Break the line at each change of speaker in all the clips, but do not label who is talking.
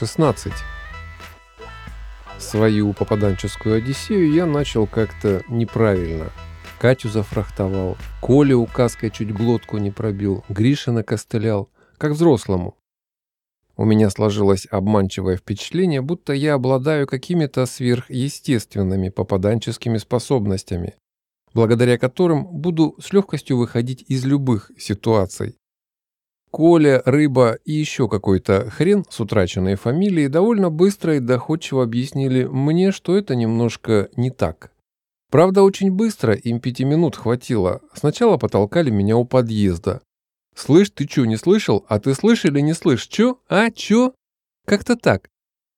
16. Свою попаданческую Одиссею я начал как-то неправильно. Катю зафрахтовал, Коля указкой чуть глотку не пробил, Гриша накостылял, как взрослому. У меня сложилось обманчивое впечатление, будто я обладаю какими-то сверхъестественными попаданческими способностями, благодаря которым буду с легкостью выходить из любых ситуаций. Коля, Рыба и еще какой-то хрен с утраченной фамилией довольно быстро и доходчиво объяснили мне, что это немножко не так. Правда, очень быстро, им пяти минут хватило. Сначала потолкали меня у подъезда. «Слышь, ты чё, не слышал? А ты слышь или не слышь? Чё? А, чё?» Как-то так.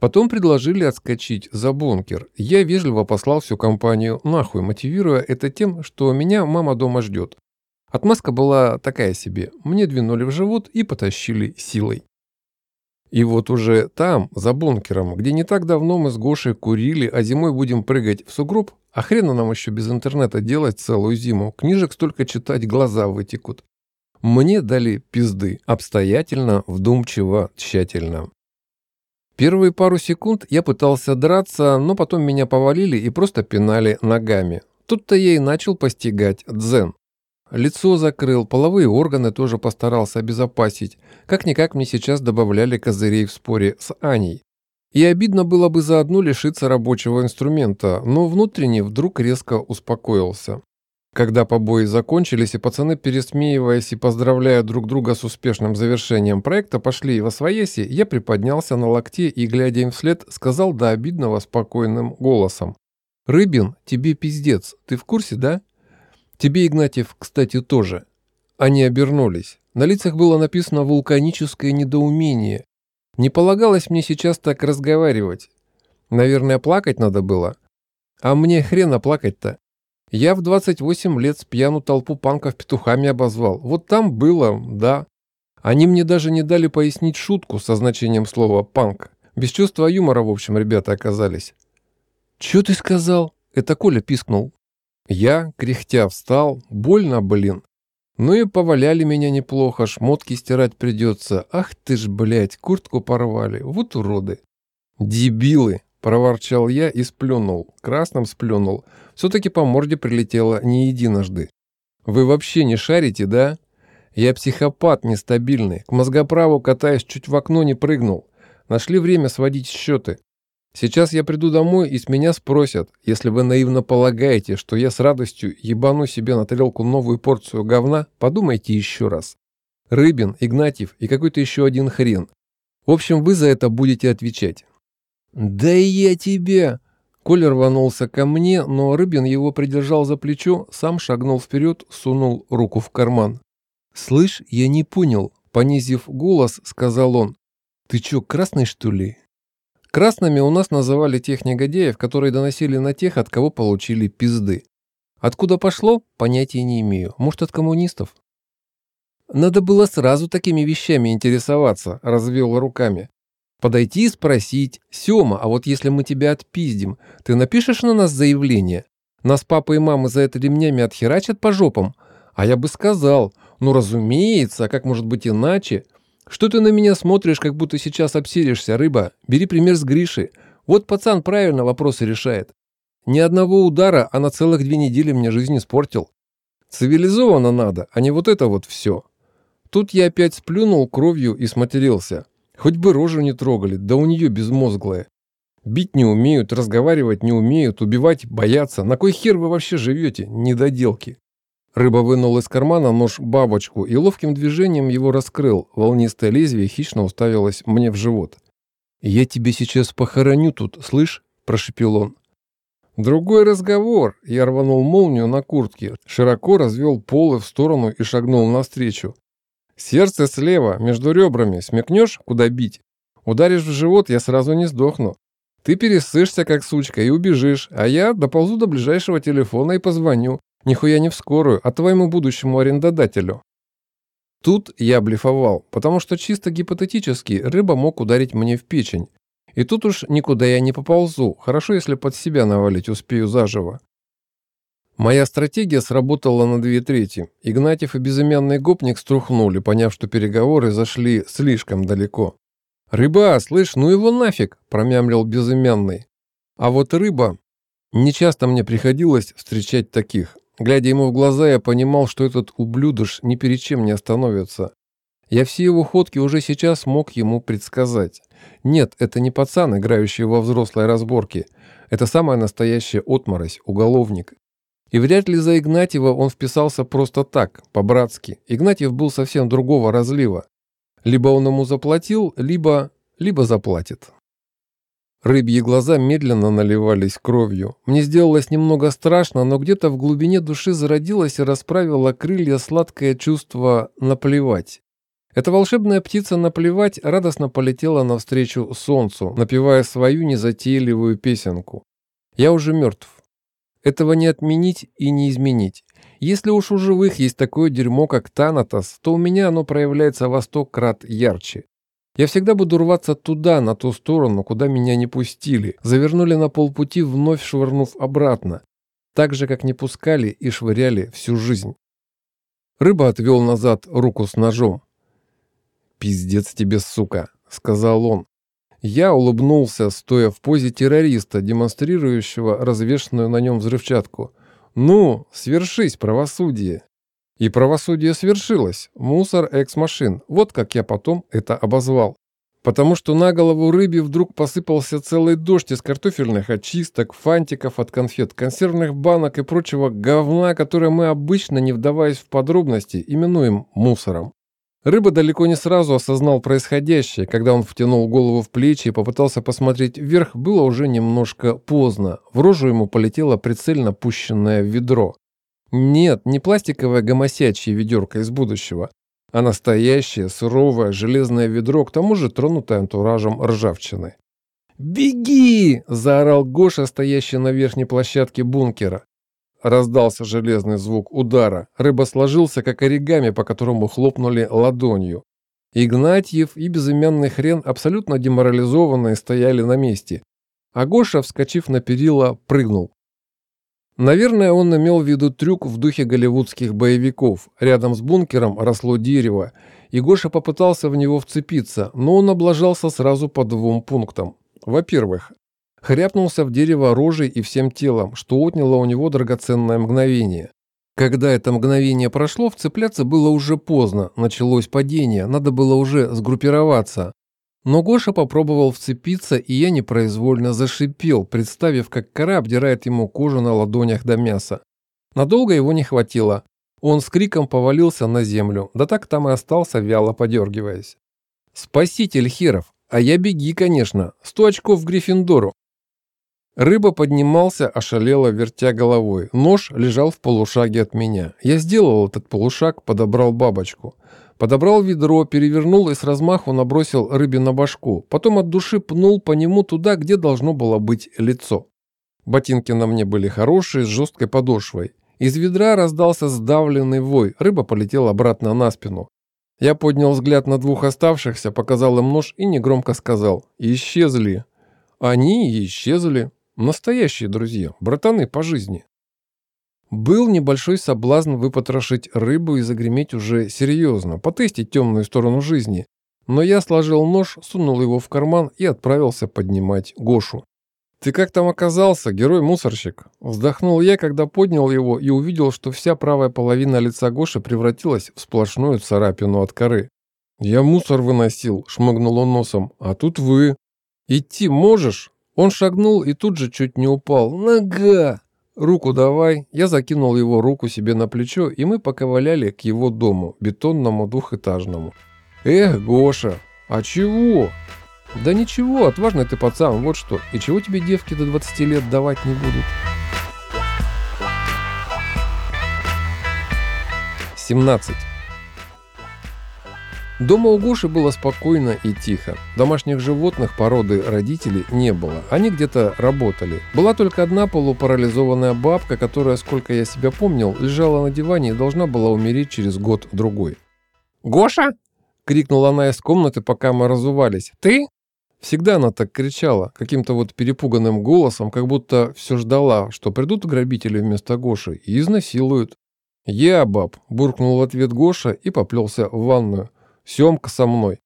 Потом предложили отскочить за бункер. Я вежливо послал всю компанию нахуй, мотивируя это тем, что меня мама дома ждет. Отмазка была такая себе. Мне двинули в живот и потащили силой. И вот уже там, за бункером, где не так давно мы с Гошей курили, а зимой будем прыгать в сугроб, а хрена нам еще без интернета делать целую зиму, книжек столько читать, глаза вытекут. Мне дали пизды, обстоятельно, вдумчиво, тщательно. Первые пару секунд я пытался драться, но потом меня повалили и просто пинали ногами. Тут-то я и начал постигать дзен. Лицо закрыл, половые органы тоже постарался обезопасить. Как-никак мне сейчас добавляли козырей в споре с Аней. И обидно было бы заодно лишиться рабочего инструмента, но внутренне вдруг резко успокоился. Когда побои закончились, и пацаны, пересмеиваясь и поздравляя друг друга с успешным завершением проекта, пошли во своеси, я приподнялся на локте и, глядя им вслед, сказал до обидного спокойным голосом. «Рыбин, тебе пиздец, ты в курсе, да?» Тебе, Игнатьев, кстати, тоже. Они обернулись. На лицах было написано вулканическое недоумение. Не полагалось мне сейчас так разговаривать. Наверное, плакать надо было. А мне хрена плакать-то. Я в 28 лет с пьяну толпу панков петухами обозвал. Вот там было, да. Они мне даже не дали пояснить шутку со значением слова «панк». Без чувства юмора, в общем, ребята оказались. «Чё ты сказал?» Это Коля пискнул. Я, кряхтя, встал. Больно, блин. Ну и поваляли меня неплохо, шмотки стирать придется. Ах ты ж, блядь, куртку порвали. Вот уроды. Дебилы, проворчал я и сплюнул. Красным сплюнул. Все-таки по морде прилетело не единожды. Вы вообще не шарите, да? Я психопат нестабильный. К мозгоправу катаясь чуть в окно не прыгнул. Нашли время сводить счеты. Сейчас я приду домой и с меня спросят, если вы наивно полагаете, что я с радостью ебану себе на тарелку новую порцию говна, подумайте еще раз. Рыбин, Игнатьев и какой-то еще один хрен. В общем, вы за это будете отвечать. «Да я тебе!» Коля рванулся ко мне, но Рыбин его придержал за плечо, сам шагнул вперед, сунул руку в карман. «Слышь, я не понял», — понизив голос, сказал он. «Ты чё, красный, что ли?» Красными у нас называли тех негодяев, которые доносили на тех, от кого получили пизды. Откуда пошло, понятия не имею. Может, от коммунистов? Надо было сразу такими вещами интересоваться, развел руками. Подойти и спросить, Сёма, а вот если мы тебя отпиздим, ты напишешь на нас заявление? Нас папа и мама за это ремнями отхерачат по жопам? А я бы сказал, ну разумеется, а как может быть иначе? «Что ты на меня смотришь, как будто сейчас обсеришься, рыба? Бери пример с Гриши. Вот пацан правильно вопросы решает. Ни одного удара, а на целых две недели мне жизнь испортил. Цивилизованно надо, а не вот это вот все». Тут я опять сплюнул кровью и сматерился. Хоть бы рожу не трогали, да у нее безмозглая. Бить не умеют, разговаривать не умеют, убивать боятся. На кой хер вы вообще живете, недоделки? Рыба вынул из кармана нож-бабочку и ловким движением его раскрыл. Волнистое лезвие хищно уставилось мне в живот. «Я тебе сейчас похороню тут, слышь?» – прошепел он. «Другой разговор!» – я рванул молнию на куртке, широко развел полы в сторону и шагнул навстречу. «Сердце слева, между ребрами. Смекнешь, куда бить? Ударишь в живот, я сразу не сдохну. Ты пересышься, как сучка, и убежишь, а я доползу до ближайшего телефона и позвоню. Нихуя не в скорую, а твоему будущему арендодателю. Тут я блефовал, потому что чисто гипотетически рыба мог ударить мне в печень. И тут уж никуда я не поползу, хорошо, если под себя навалить успею заживо. Моя стратегия сработала на две трети. Игнатьев и безымянный гопник струхнули, поняв, что переговоры зашли слишком далеко. «Рыба, слышь, ну его нафиг!» – промямлил безымянный. А вот рыба... Нечасто мне приходилось встречать таких. Глядя ему в глаза, я понимал, что этот ублюдыш ни перед чем не остановится. Я все его ходки уже сейчас мог ему предсказать. Нет, это не пацан, играющий во взрослой разборке. Это самая настоящая отморозь, уголовник. И вряд ли за Игнатьева он вписался просто так, по-братски. Игнатьев был совсем другого разлива. Либо он ему заплатил, либо... либо заплатит. Рыбьи глаза медленно наливались кровью. Мне сделалось немного страшно, но где-то в глубине души зародилось и расправило крылья сладкое чувство «наплевать». Эта волшебная птица «наплевать» радостно полетела навстречу солнцу, напевая свою незатейливую песенку. «Я уже мертв. Этого не отменить и не изменить. Если уж у живых есть такое дерьмо, как Танатос, то у меня оно проявляется во сто крат ярче. Я всегда буду рваться туда, на ту сторону, куда меня не пустили. Завернули на полпути, вновь швырнув обратно. Так же, как не пускали и швыряли всю жизнь. Рыба отвел назад руку с ножом. «Пиздец тебе, сука», — сказал он. Я улыбнулся, стоя в позе террориста, демонстрирующего развешенную на нем взрывчатку. «Ну, свершись, правосудие!» И правосудие свершилось. Мусор экс-машин. Вот как я потом это обозвал. Потому что на голову рыбе вдруг посыпался целый дождь из картофельных очисток, фантиков от конфет, консервных банок и прочего говна, которое мы обычно, не вдаваясь в подробности, именуем мусором. Рыба далеко не сразу осознал происходящее. Когда он втянул голову в плечи и попытался посмотреть вверх, было уже немножко поздно. В рожу ему полетело прицельно пущенное ведро. Нет, не пластиковое гомосячье ведерко из будущего, а настоящее суровое железное ведро, к тому же тронутое антуражем ржавчины. «Беги!» – заорал Гоша, стоящий на верхней площадке бункера. Раздался железный звук удара. Рыба сложился, как оригами, по которому хлопнули ладонью. Игнатьев и безымянный хрен абсолютно деморализованные стояли на месте. А Гоша, вскочив на перила, прыгнул. Наверное, он имел в виду трюк в духе голливудских боевиков. Рядом с бункером росло дерево, и Гоша попытался в него вцепиться, но он облажался сразу по двум пунктам. Во-первых, хряпнулся в дерево рожей и всем телом, что отняло у него драгоценное мгновение. Когда это мгновение прошло, вцепляться было уже поздно, началось падение, надо было уже сгруппироваться. Но Гоша попробовал вцепиться, и я непроизвольно зашипел, представив, как кора обдирает ему кожу на ладонях до мяса. Надолго его не хватило. Он с криком повалился на землю, да так там и остался, вяло подергиваясь. «Спаситель Херов! А я беги, конечно! Сто очков в Гриффиндору!» Рыба поднимался, ошалело, вертя головой. Нож лежал в полушаге от меня. Я сделал этот полушаг, подобрал бабочку. Подобрал ведро, перевернул и с размаху набросил рыбе на башку. Потом от души пнул по нему туда, где должно было быть лицо. Ботинки на мне были хорошие, с жесткой подошвой. Из ведра раздался сдавленный вой. Рыба полетела обратно на спину. Я поднял взгляд на двух оставшихся, показал им нож и негромко сказал «Исчезли». Они исчезли. Настоящие друзья, братаны по жизни. Был небольшой соблазн выпотрошить рыбу и загреметь уже серьезно, потестить темную сторону жизни. Но я сложил нож, сунул его в карман и отправился поднимать Гошу. «Ты как там оказался, герой-мусорщик?» Вздохнул я, когда поднял его и увидел, что вся правая половина лица Гоши превратилась в сплошную царапину от коры. «Я мусор выносил», — шмыгнул он носом, — «а тут вы». «Идти можешь?» Он шагнул и тут же чуть не упал. «Нога!» «Руку давай». Я закинул его руку себе на плечо, и мы поковыляли к его дому, бетонному двухэтажному. «Эх, Гоша, а чего?» «Да ничего, отважный ты пацан, вот что. И чего тебе девки до 20 лет давать не будут?» 17. Дома у Гоши было спокойно и тихо. Домашних животных породы родителей не было. Они где-то работали. Была только одна полупарализованная бабка, которая, сколько я себя помнил, лежала на диване и должна была умереть через год-другой. «Гоша!» — крикнула она из комнаты, пока мы разувались. «Ты?» Всегда она так кричала, каким-то вот перепуганным голосом, как будто все ждала, что придут грабители вместо Гоши и изнасилуют. «Я, баб!» – буркнул в ответ Гоша и поплелся в ванную. Семка со мной.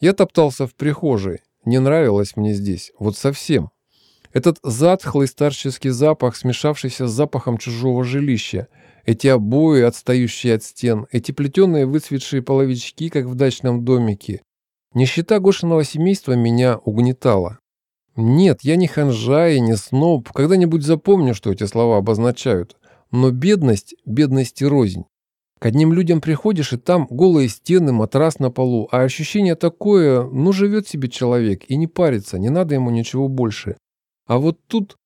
Я топтался в прихожей. Не нравилось мне здесь. Вот совсем. Этот затхлый старческий запах, смешавшийся с запахом чужого жилища. Эти обои, отстающие от стен. Эти плетеные выцветшие половички, как в дачном домике. Нищета Гошиного семейства меня угнетала. Нет, я не ханжа и не сноб. Когда-нибудь запомню, что эти слова обозначают. Но бедность, бедность и рознь. К одним людям приходишь, и там голые стены, матрас на полу, а ощущение такое, ну живет себе человек и не парится, не надо ему ничего больше. А вот тут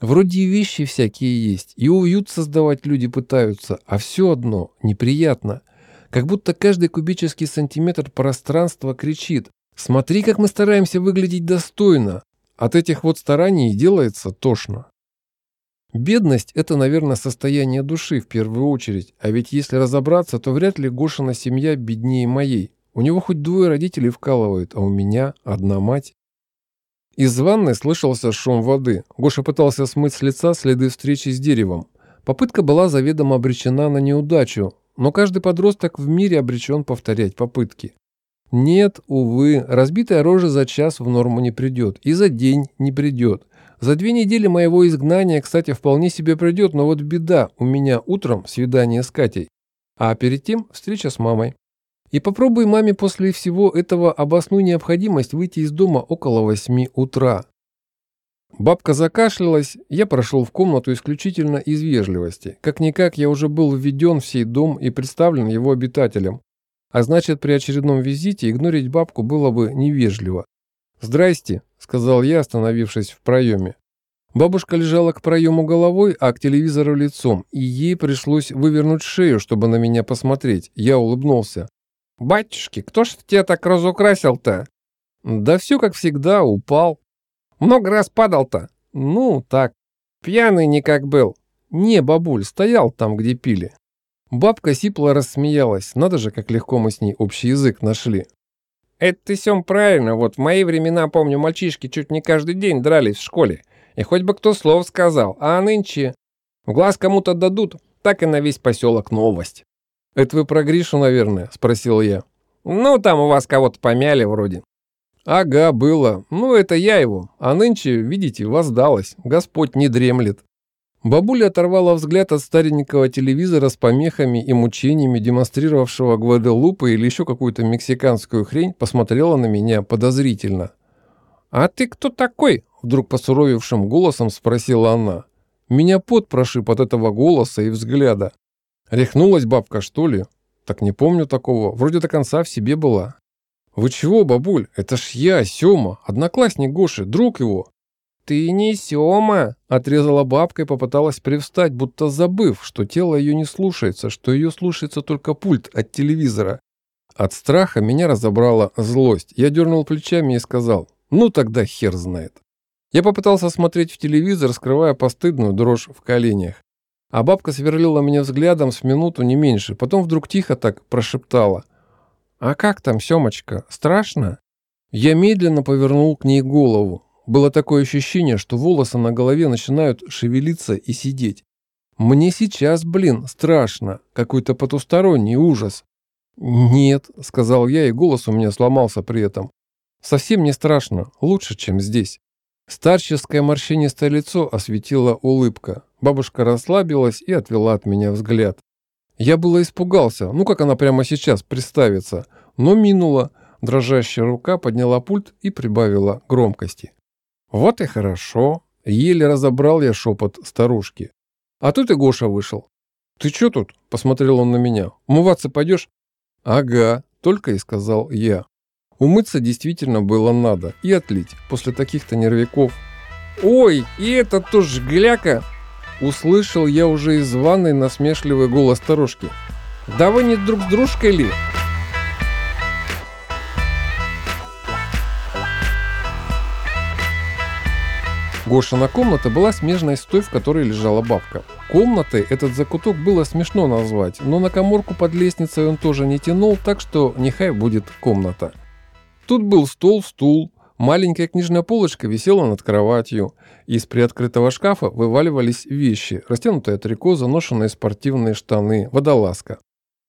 вроде и вещи всякие есть, и уют создавать люди пытаются, а все одно неприятно. Как будто каждый кубический сантиметр пространства кричит «Смотри, как мы стараемся выглядеть достойно!» От этих вот стараний делается тошно. Бедность – это, наверное, состояние души в первую очередь, а ведь если разобраться, то вряд ли Гошина семья беднее моей. У него хоть двое родителей вкалывают, а у меня одна мать. Из ванной слышался шум воды. Гоша пытался смыть с лица следы встречи с деревом. Попытка была заведомо обречена на неудачу, но каждый подросток в мире обречен повторять попытки. Нет, увы, разбитая рожа за час в норму не придет, и за день не придет. За две недели моего изгнания, кстати, вполне себе придет, но вот беда, у меня утром свидание с Катей, а перед тем встреча с мамой. И попробуй маме после всего этого обоснуй необходимость выйти из дома около восьми утра. Бабка закашлялась, я прошел в комнату исключительно из вежливости. Как-никак я уже был введен в сей дом и представлен его обитателям. А значит, при очередном визите игнорить бабку было бы невежливо. «Здрасте», — сказал я, остановившись в проеме. Бабушка лежала к проему головой, а к телевизору лицом, и ей пришлось вывернуть шею, чтобы на меня посмотреть. Я улыбнулся. «Батюшки, кто ж тебя так разукрасил-то?» «Да все как всегда, упал». «Много раз падал-то?» «Ну, так. Пьяный никак был». «Не, бабуль, стоял там, где пили». Бабка сипло рассмеялась. Надо же, как легко мы с ней общий язык нашли. Это ты, Сем, правильно. Вот в мои времена, помню, мальчишки чуть не каждый день дрались в школе. И хоть бы кто слов сказал. А нынче в глаз кому-то дадут, так и на весь поселок новость. «Это вы про Гришу, наверное?» – спросил я. «Ну, там у вас кого-то помяли вроде». «Ага, было. Ну, это я его. А нынче, видите, воздалось. Господь не дремлет». Бабуля оторвала взгляд от старенького телевизора с помехами и мучениями, демонстрировавшего Гваделупы или еще какую-то мексиканскую хрень, посмотрела на меня подозрительно. «А ты кто такой?» – вдруг посуровившим голосом спросила она. Меня пот прошиб от этого голоса и взгляда. Рехнулась бабка, что ли? Так не помню такого. Вроде до конца в себе была. «Вы чего, бабуль? Это ж я, Сёма, одноклассник Гоши, друг его. «Ты не Сёма!» – отрезала бабка и попыталась привстать, будто забыв, что тело ее не слушается, что ее слушается только пульт от телевизора. От страха меня разобрала злость. Я дернул плечами и сказал, ну тогда хер знает. Я попытался смотреть в телевизор, скрывая постыдную дрожь в коленях. А бабка сверлила меня взглядом с минуту, не меньше. Потом вдруг тихо так прошептала. «А как там, Сёмочка, страшно?» Я медленно повернул к ней голову. Было такое ощущение, что волосы на голове начинают шевелиться и сидеть. Мне сейчас, блин, страшно. Какой-то потусторонний ужас. «Нет», — сказал я, и голос у меня сломался при этом. «Совсем не страшно. Лучше, чем здесь». Старческое морщинистое лицо осветила улыбка. Бабушка расслабилась и отвела от меня взгляд. Я было испугался, ну как она прямо сейчас представится, но минула. Дрожащая рука подняла пульт и прибавила громкости. Вот и хорошо. Еле разобрал я шепот старушки. А тут и Гоша вышел. Ты что тут? Посмотрел он на меня. Умываться пойдешь? Ага, только и сказал я. Умыться действительно было надо и отлить после таких-то нервяков. Ой, и это тоже гляка! Услышал я уже из ванной насмешливый голос старушки. Да вы не друг с дружкой ли? Гошина комната была смежной с той, в которой лежала бабка. Комнатой этот закуток было смешно назвать, но на коморку под лестницей он тоже не тянул, так что нехай будет комната. Тут был стол, стул, маленькая книжная полочка висела над кроватью. Из приоткрытого шкафа вываливались вещи, растянутая трико, заношенные спортивные штаны, водолазка.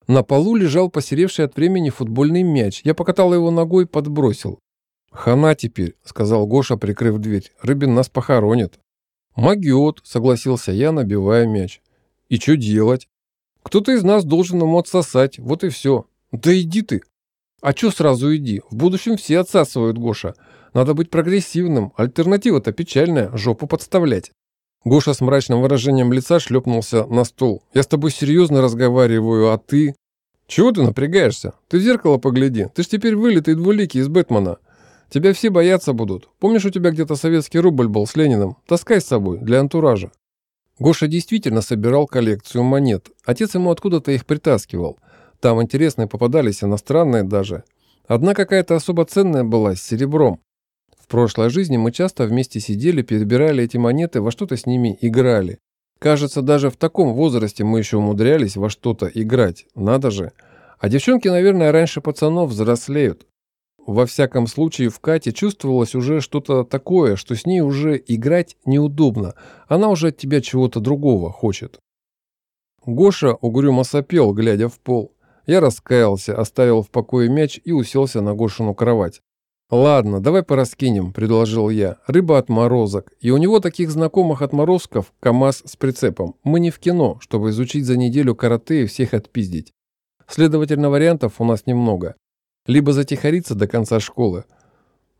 На полу лежал посеревший от времени футбольный мяч. Я покатал его ногой, подбросил. «Хана теперь», — сказал Гоша, прикрыв дверь. «Рыбин нас похоронит». «Могет», — согласился я, набивая мяч. «И что делать?» «Кто-то из нас должен ему отсосать, вот и все». «Да иди ты!» «А что сразу иди? В будущем все отсасывают, Гоша. Надо быть прогрессивным. Альтернатива-то печальная, жопу подставлять». Гоша с мрачным выражением лица шлепнулся на стол. «Я с тобой серьезно разговариваю, а ты...» «Чего ты напрягаешься? Ты в зеркало погляди. Ты ж теперь вылитый двуликий из Бэтмена. Тебя все бояться будут. Помнишь, у тебя где-то советский рубль был с Лениным? Таскай с собой, для антуража». Гоша действительно собирал коллекцию монет. Отец ему откуда-то их притаскивал. Там интересные попадались, иностранные даже. Одна какая-то особо ценная была, с серебром прошлой жизни мы часто вместе сидели, перебирали эти монеты, во что-то с ними играли. Кажется, даже в таком возрасте мы еще умудрялись во что-то играть. Надо же. А девчонки, наверное, раньше пацанов взрослеют. Во всяком случае, в Кате чувствовалось уже что-то такое, что с ней уже играть неудобно. Она уже от тебя чего-то другого хочет. Гоша угрюмо сопел, глядя в пол. Я раскаялся, оставил в покое мяч и уселся на Гошину кровать. «Ладно, давай пораскинем», – предложил я. «Рыба отморозок. И у него таких знакомых отморозков КамАЗ с прицепом. Мы не в кино, чтобы изучить за неделю карате и всех отпиздить. Следовательно, вариантов у нас немного. Либо затихариться до конца школы.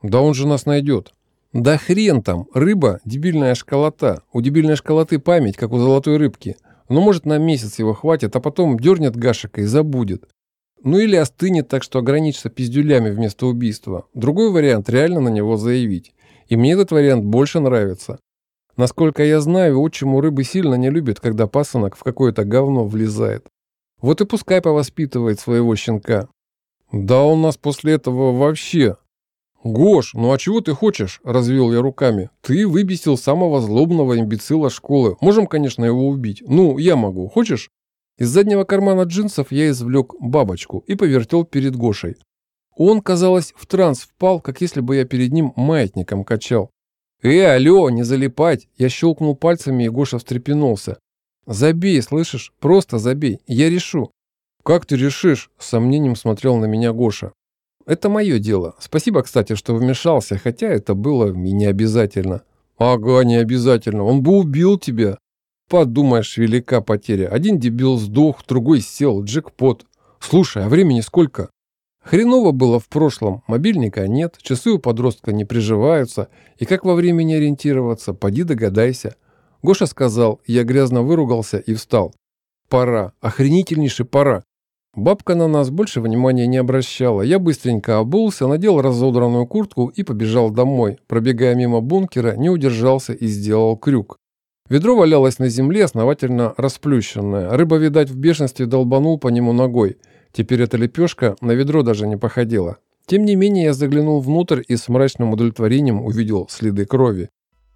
Да он же нас найдет. Да хрен там, рыба – дебильная школота. У дебильной школоты память, как у золотой рыбки. Но ну, может на месяц его хватит, а потом дернет гашика и забудет. Ну или остынет так, что ограничится пиздюлями вместо убийства. Другой вариант – реально на него заявить. И мне этот вариант больше нравится. Насколько я знаю, отчим у рыбы сильно не любит, когда пасынок в какое-то говно влезает. Вот и пускай повоспитывает своего щенка. Да он нас после этого вообще... «Гош, ну а чего ты хочешь?» – развел я руками. «Ты выбесил самого злобного имбецила школы. Можем, конечно, его убить. Ну, я могу. Хочешь?» Из заднего кармана джинсов я извлек бабочку и повертел перед Гошей. Он, казалось, в транс впал, как если бы я перед ним маятником качал. «Э, алло, не залипать!» Я щелкнул пальцами, и Гоша встрепенулся. «Забей, слышишь? Просто забей. Я решу». «Как ты решишь?» – с сомнением смотрел на меня Гоша. «Это мое дело. Спасибо, кстати, что вмешался, хотя это было и не обязательно». «Ага, не обязательно. Он бы убил тебя». Подумаешь, велика потеря. Один дебил сдох, другой сел, джекпот. Слушай, а времени сколько? Хреново было в прошлом, мобильника нет, часы у подростка не приживаются, и как во времени ориентироваться, поди догадайся. Гоша сказал, я грязно выругался и встал. Пора, охренительнейший пора. Бабка на нас больше внимания не обращала. Я быстренько обулся, надел разодранную куртку и побежал домой. Пробегая мимо бункера, не удержался и сделал крюк. Ведро валялось на земле, основательно расплющенное. Рыба, видать, в бешенстве долбанул по нему ногой. Теперь эта лепешка на ведро даже не походила. Тем не менее, я заглянул внутрь и с мрачным удовлетворением увидел следы крови.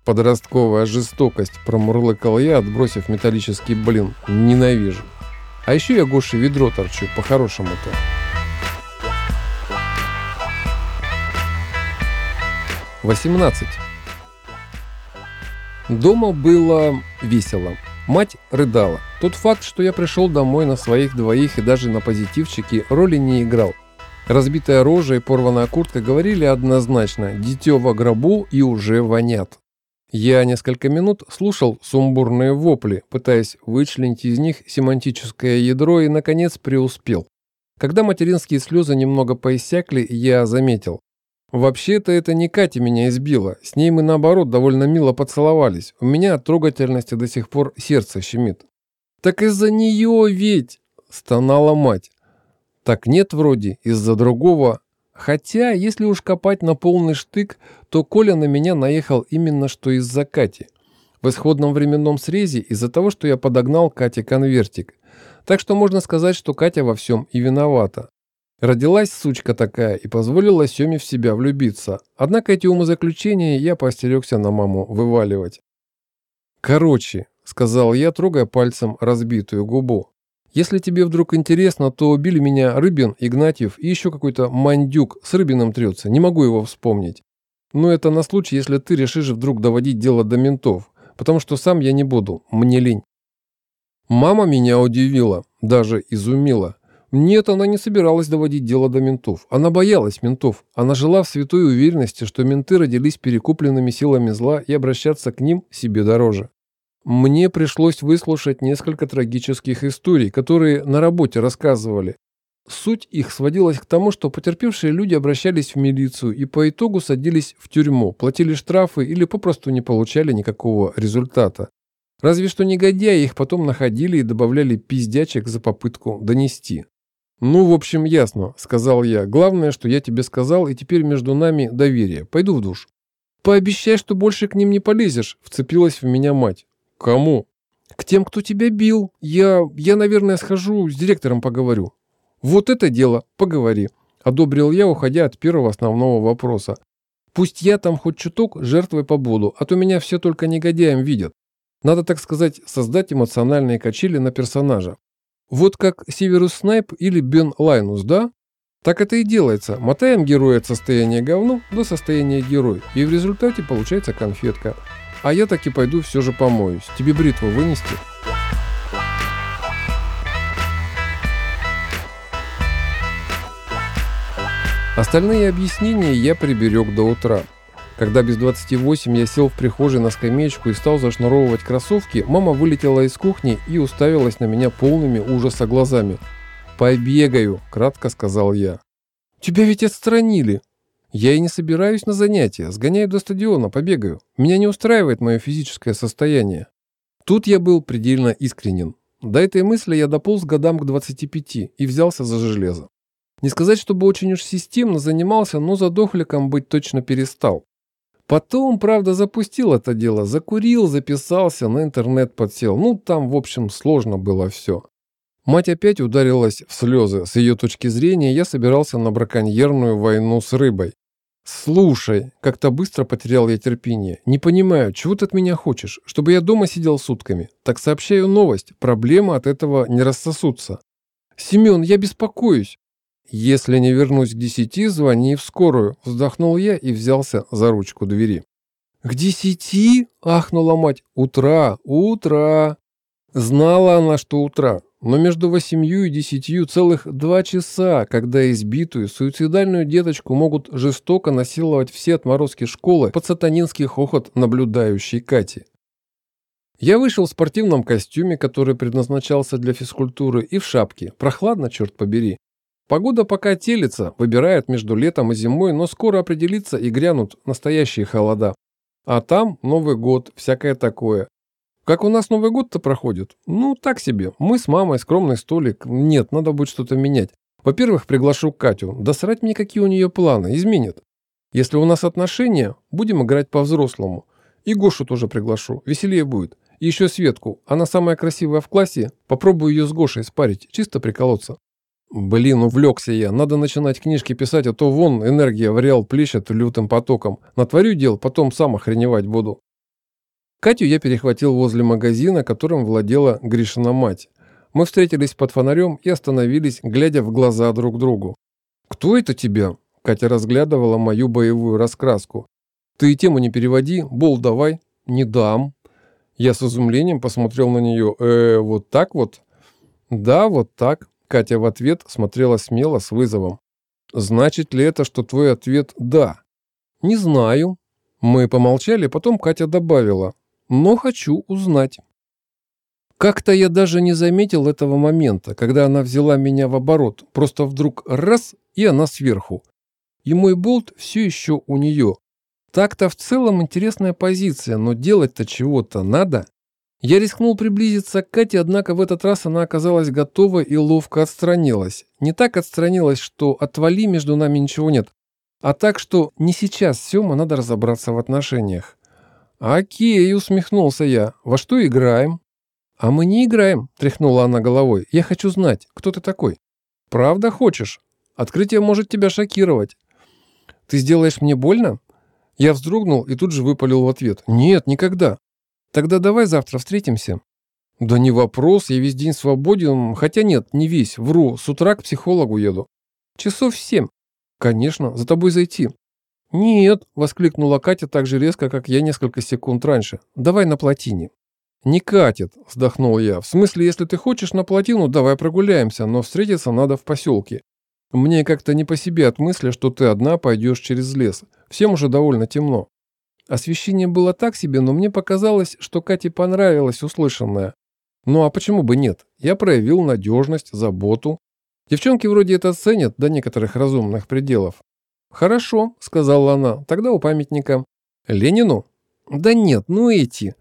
Подростковая жестокость, промурлыкал я, отбросив металлический блин. Ненавижу. А еще я Гоше ведро торчу, по-хорошему-то. Восемнадцать. Дома было весело. Мать рыдала. Тот факт, что я пришел домой на своих двоих и даже на позитивчике, роли не играл. Разбитая рожа и порванная куртка говорили однозначно «дитё во гробу и уже вонят». Я несколько минут слушал сумбурные вопли, пытаясь вычленить из них семантическое ядро и, наконец, преуспел. Когда материнские слезы немного поиссякли, я заметил. Вообще-то это не Катя меня избила. С ней мы, наоборот, довольно мило поцеловались. У меня от трогательности до сих пор сердце щемит. «Так из-за нее ведь!» – стонала мать. «Так нет вроде, из-за другого. Хотя, если уж копать на полный штык, то Коля на меня наехал именно что из-за Кати. В исходном временном срезе из-за того, что я подогнал Кате конвертик. Так что можно сказать, что Катя во всем и виновата. Родилась сучка такая и позволила Семе в себя влюбиться. Однако эти умозаключения я поостерегся на маму вываливать. «Короче», — сказал я, трогая пальцем разбитую губу. «Если тебе вдруг интересно, то убили меня Рыбин, Игнатьев и еще какой-то мандюк с Рыбиным трется. Не могу его вспомнить. Но это на случай, если ты решишь вдруг доводить дело до ментов, потому что сам я не буду, мне лень». Мама меня удивила, даже изумила. Нет, она не собиралась доводить дело до ментов. Она боялась ментов. Она жила в святой уверенности, что менты родились перекупленными силами зла и обращаться к ним себе дороже. Мне пришлось выслушать несколько трагических историй, которые на работе рассказывали. Суть их сводилась к тому, что потерпевшие люди обращались в милицию и по итогу садились в тюрьму, платили штрафы или попросту не получали никакого результата. Разве что негодяи их потом находили и добавляли пиздячек за попытку донести. «Ну, в общем, ясно», — сказал я. «Главное, что я тебе сказал, и теперь между нами доверие. Пойду в душ». «Пообещай, что больше к ним не полезешь», — вцепилась в меня мать. «Кому?» «К тем, кто тебя бил. Я, я, наверное, схожу, с директором поговорю». «Вот это дело, поговори», — одобрил я, уходя от первого основного вопроса. «Пусть я там хоть чуток жертвой побуду, а то меня все только негодяем видят. Надо, так сказать, создать эмоциональные качели на персонажа. Вот как Северус Снайп или Бен Лайнус, да? Так это и делается. Мотаем героя от состояния говно до состояния герой. И в результате получается конфетка. А я таки пойду все же помоюсь. Тебе бритву вынести? Остальные объяснения я приберег до утра. Когда без 28 я сел в прихожей на скамеечку и стал зашнуровывать кроссовки, мама вылетела из кухни и уставилась на меня полными ужаса глазами. «Побегаю», — кратко сказал я. «Тебя ведь отстранили», я и не собираюсь на занятия, сгоняю до стадиона, побегаю. Меня не устраивает мое физическое состояние. Тут я был предельно искренен. До этой мысли я дополз годам к 25 и взялся за железо. Не сказать, чтобы очень уж системно занимался, но задохликом быть точно перестал. Потом, правда, запустил это дело, закурил, записался, на интернет подсел. Ну, там, в общем, сложно было все. Мать опять ударилась в слезы. С ее точки зрения я собирался на браконьерную войну с рыбой. «Слушай, как-то быстро потерял я терпение. Не понимаю, чего ты от меня хочешь? Чтобы я дома сидел сутками? Так сообщаю новость. Проблемы от этого не рассосутся». «Семен, я беспокоюсь». «Если не вернусь к десяти, звони в скорую», – вздохнул я и взялся за ручку двери. «К десяти?» – ахнула мать. «Утра, утра!» Знала она, что утра. Но между восемью и десятью целых два часа, когда избитую, суицидальную деточку могут жестоко насиловать все отморозки школы под сатанинский хохот наблюдающей Кати. Я вышел в спортивном костюме, который предназначался для физкультуры, и в шапке. Прохладно, черт побери. Погода пока телится, выбирает между летом и зимой, но скоро определится и грянут настоящие холода. А там Новый год, всякое такое. Как у нас Новый год-то проходит? Ну, так себе. Мы с мамой, скромный столик. Нет, надо будет что-то менять. Во-первых, приглашу Катю. Да срать мне, какие у нее планы. Изменит. Если у нас отношения, будем играть по-взрослому. И Гошу тоже приглашу. Веселее будет. И еще Светку. Она самая красивая в классе. Попробую ее с Гошей спарить. Чисто приколоться. Блин, увлекся я. Надо начинать книжки писать, а то вон энергия в реал плещет лютым потоком. Натворю дел, потом сам охреневать буду. Катю я перехватил возле магазина, которым владела Гришина мать. Мы встретились под фонарем и остановились, глядя в глаза друг другу. «Кто это тебя?» Катя разглядывала мою боевую раскраску. «Ты и тему не переводи, бол давай». «Не дам». Я с изумлением посмотрел на нее. «Э, вот так вот?» «Да, вот так». Катя в ответ смотрела смело, с вызовом. «Значит ли это, что твой ответ «да»?» «Не знаю». Мы помолчали, потом Катя добавила но хочу узнать. Как-то я даже не заметил этого момента, когда она взяла меня в оборот, просто вдруг раз, и она сверху. И мой болт все еще у нее. Так-то в целом интересная позиция, но делать-то чего-то надо. Я рискнул приблизиться к Кате, однако в этот раз она оказалась готова и ловко отстранилась. Не так отстранилась, что отвали между нами ничего нет, а так, что не сейчас, Сема, надо разобраться в отношениях. «Окей», — усмехнулся я. «Во что играем?» «А мы не играем», — тряхнула она головой. «Я хочу знать, кто ты такой». «Правда хочешь? Открытие может тебя шокировать». «Ты сделаешь мне больно?» Я вздрогнул и тут же выпалил в ответ. «Нет, никогда». «Тогда давай завтра встретимся». «Да не вопрос, я весь день свободен. Хотя нет, не весь, вру. С утра к психологу еду». «Часов семь». «Конечно, за тобой зайти». «Нет!» – воскликнула Катя так же резко, как я несколько секунд раньше. «Давай на плотине». «Не катит», – вздохнул я. «В смысле, если ты хочешь на плотину, давай прогуляемся, но встретиться надо в поселке. Мне как-то не по себе от мысли, что ты одна пойдешь через лес. Всем уже довольно темно». Освещение было так себе, но мне показалось, что Кате понравилось услышанное. Ну а почему бы нет? Я проявил надежность, заботу. Девчонки вроде это ценят до некоторых разумных пределов. «Хорошо», — сказала она, — «тогда у памятника». «Ленину?» «Да нет, ну эти».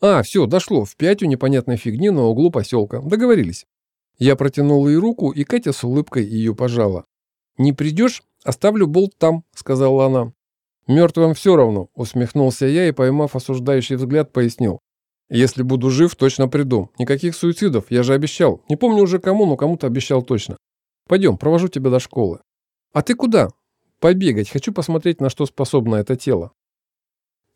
«А, все, дошло, в пять у непонятной фигни на углу поселка. Договорились». Я протянул ей руку, и Катя с улыбкой ее пожала. «Не придешь? Оставлю болт там», — сказала она. «Мертвым все равно», — усмехнулся я и, поймав осуждающий взгляд, пояснил. «Если буду жив, точно приду. Никаких суицидов, я же обещал. Не помню уже кому, но кому-то обещал точно. Пойдем, провожу тебя до школы». «А ты куда?» «Побегать. Хочу посмотреть, на что способно это тело».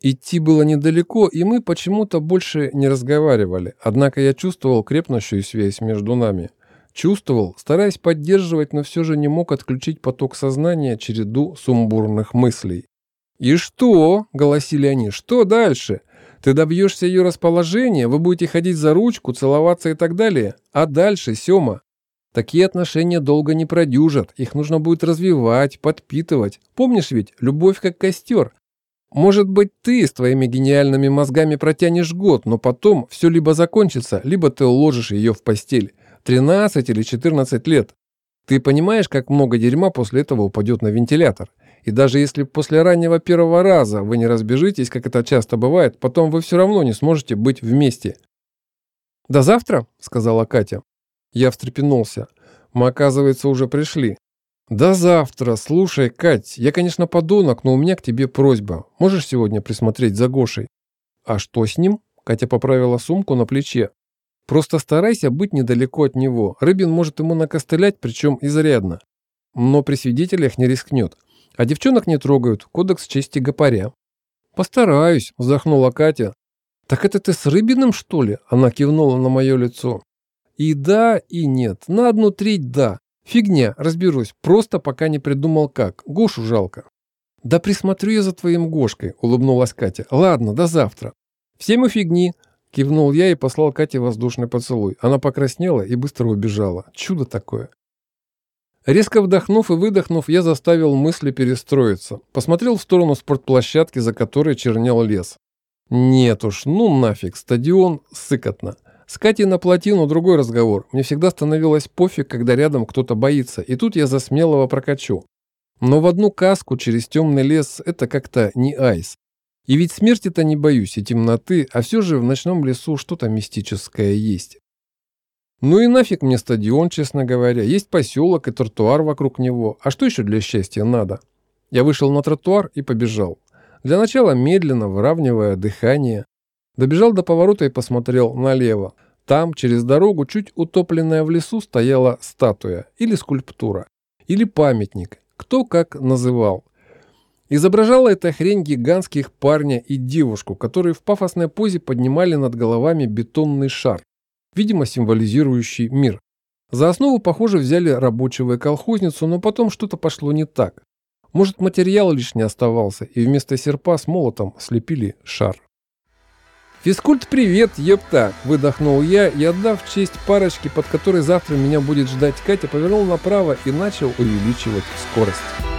Идти было недалеко, и мы почему-то больше не разговаривали, однако я чувствовал крепнущую связь между нами. Чувствовал, стараясь поддерживать, но все же не мог отключить поток сознания череду сумбурных мыслей. «И что?» – голосили они. «Что дальше? Ты добьешься ее расположения, вы будете ходить за ручку, целоваться и так далее. А дальше, Сема? Такие отношения долго не продюжат, их нужно будет развивать, подпитывать. Помнишь ведь, любовь как костер. Может быть, ты с твоими гениальными мозгами протянешь год, но потом все либо закончится, либо ты уложишь ее в постель. 13 или 14 лет. Ты понимаешь, как много дерьма после этого упадет на вентилятор? И даже если после раннего первого раза вы не разбежитесь, как это часто бывает, потом вы все равно не сможете быть вместе. «До завтра?» – сказала Катя. Я встрепенулся. Мы, оказывается, уже пришли. «До завтра. Слушай, Кать, я, конечно, подонок, но у меня к тебе просьба. Можешь сегодня присмотреть за Гошей?» «А что с ним?» Катя поправила сумку на плече. «Просто старайся быть недалеко от него. Рыбин может ему накостылять, причем изрядно. Но при свидетелях не рискнет. А девчонок не трогают, кодекс чести гопаря. Постараюсь, вздохнула Катя. Так это ты с Рыбиным, что ли? Она кивнула на мое лицо. И да, и нет. На одну треть да. Фигня, разберусь. Просто пока не придумал как. Гошу жалко. Да присмотрю я за твоим Гошкой, улыбнулась Катя. Ладно, до завтра. Всем и фигни. Кивнул я и послал Кате воздушный поцелуй. Она покраснела и быстро убежала. Чудо такое. Резко вдохнув и выдохнув, я заставил мысли перестроиться. Посмотрел в сторону спортплощадки, за которой чернел лес. Нет уж, ну нафиг, стадион сыкотно. С Катей на плотину другой разговор. Мне всегда становилось пофиг, когда рядом кто-то боится, и тут я за смелого прокачу. Но в одну каску через темный лес это как-то не айс. И ведь смерти-то не боюсь, и темноты, а все же в ночном лесу что-то мистическое есть. Ну и нафиг мне стадион, честно говоря. Есть поселок и тротуар вокруг него. А что еще для счастья надо? Я вышел на тротуар и побежал. Для начала медленно, выравнивая дыхание. Добежал до поворота и посмотрел налево. Там, через дорогу, чуть утопленная в лесу, стояла статуя или скульптура, или памятник, кто как называл. Изображала эта хрень гигантских парня и девушку, которые в пафосной позе поднимали над головами бетонный шар видимо символизирующий мир. За основу, похоже, взяли рабочего и колхозницу, но потом что-то пошло не так. Может, материал лишний оставался, и вместо серпа с молотом слепили шар. «Физкульт, привет, епта!» – выдохнул я и, отдав честь парочке, под которой завтра меня будет ждать Катя, повернул направо и начал увеличивать скорость.